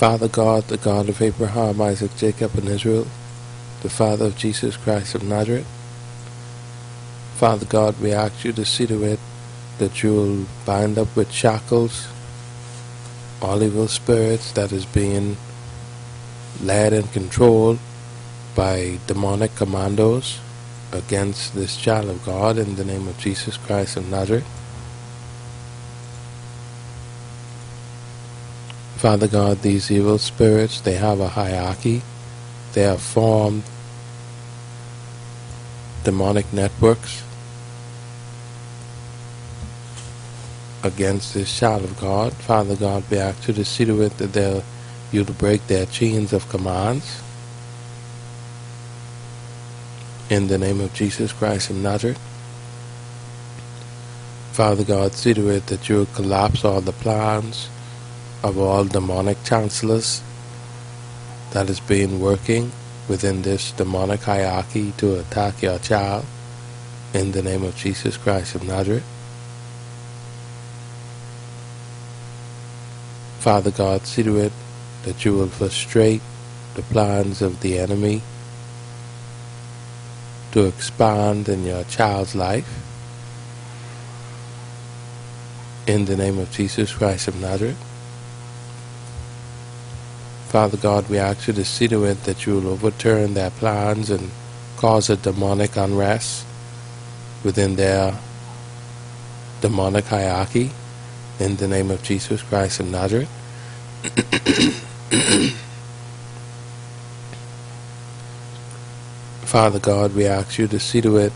Father God, the God of Abraham, Isaac, Jacob, and Israel, the Father of Jesus Christ of Nazareth. Father God, we ask you to see to it that you will bind up with shackles all evil spirits that is being led and controlled by demonic commandos against this child of God in the name of Jesus Christ of Nazareth. Father God, these evil spirits, they have a hierarchy. They have formed demonic networks against this child of God. Father God, we ask you to see to it that they'll you to break their chains of commands. In the name of Jesus Christ of Nazareth. Father God, see to it that you collapse all the plans of all demonic chancellors that has been working within this demonic hierarchy to attack your child in the name of Jesus Christ of Nazareth. Father God, see to it that you will frustrate the plans of the enemy to expand in your child's life. In the name of Jesus Christ of Nazareth. Father God, we ask you to see to it that you will overturn their plans and cause a demonic unrest within their demonic hierarchy. In the name of Jesus Christ of Nazareth. Father God, we ask you to see to it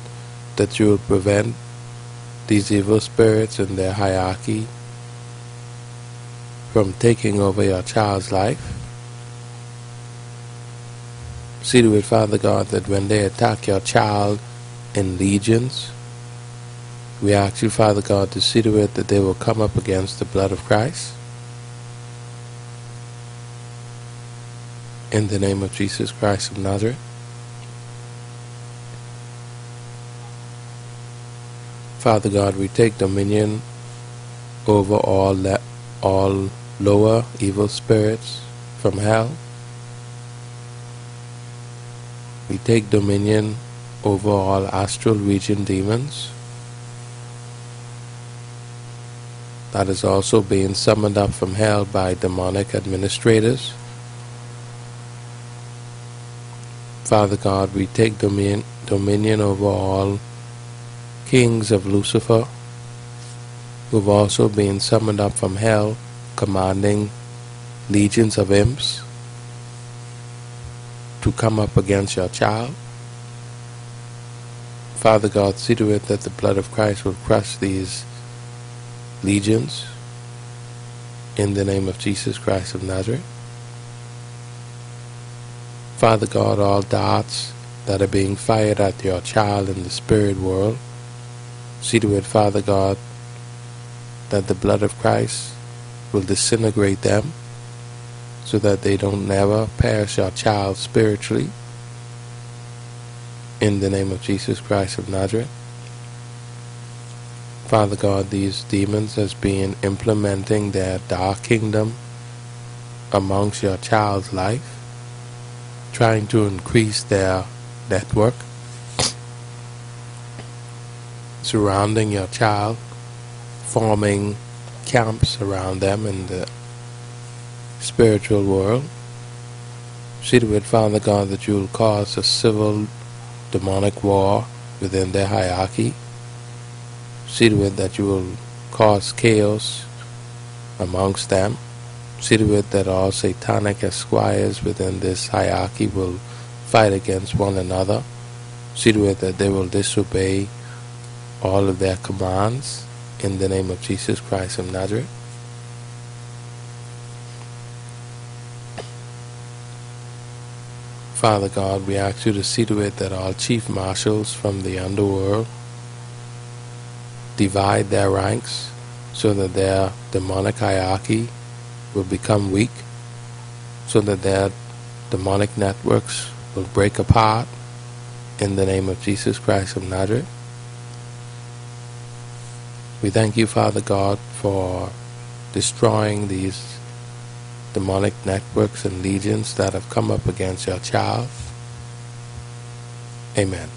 that you will prevent these evil spirits and their hierarchy from taking over your child's life. See to it, Father God, that when they attack your child in legions, we ask you, Father God, to see to it that they will come up against the blood of Christ. In the name of Jesus Christ of Nazareth. Father God, we take dominion over all all lower evil spirits from hell. We take dominion over all astral region demons. That is also being summoned up from hell by demonic administrators. Father God, we take dominion, dominion over all kings of Lucifer, who've also been summoned up from hell, commanding legions of imps to come up against your child. Father God, see to it that the blood of Christ will crush these legions in the name of Jesus Christ of Nazareth. Father God, all darts that are being fired at your child in the spirit world, See to it, Father God, that the blood of Christ will disintegrate them so that they don't never perish your child spiritually. In the name of Jesus Christ of Nazareth. Father God, these demons has been implementing their dark kingdom amongst your child's life, trying to increase their network surrounding your child, forming camps around them in the spiritual world. See to it, Father God, that you will cause a civil demonic war within their hierarchy. It that you will cause chaos amongst them. It that all satanic esquires within this hierarchy will fight against one another. It that they will disobey all of their commands in the name of Jesus Christ of Nazareth. Father God, we ask you to see to it that all chief marshals from the underworld divide their ranks so that their demonic hierarchy will become weak, so that their demonic networks will break apart in the name of Jesus Christ of Nazareth. We thank you, Father God, for destroying these demonic networks and legions that have come up against your child. Amen.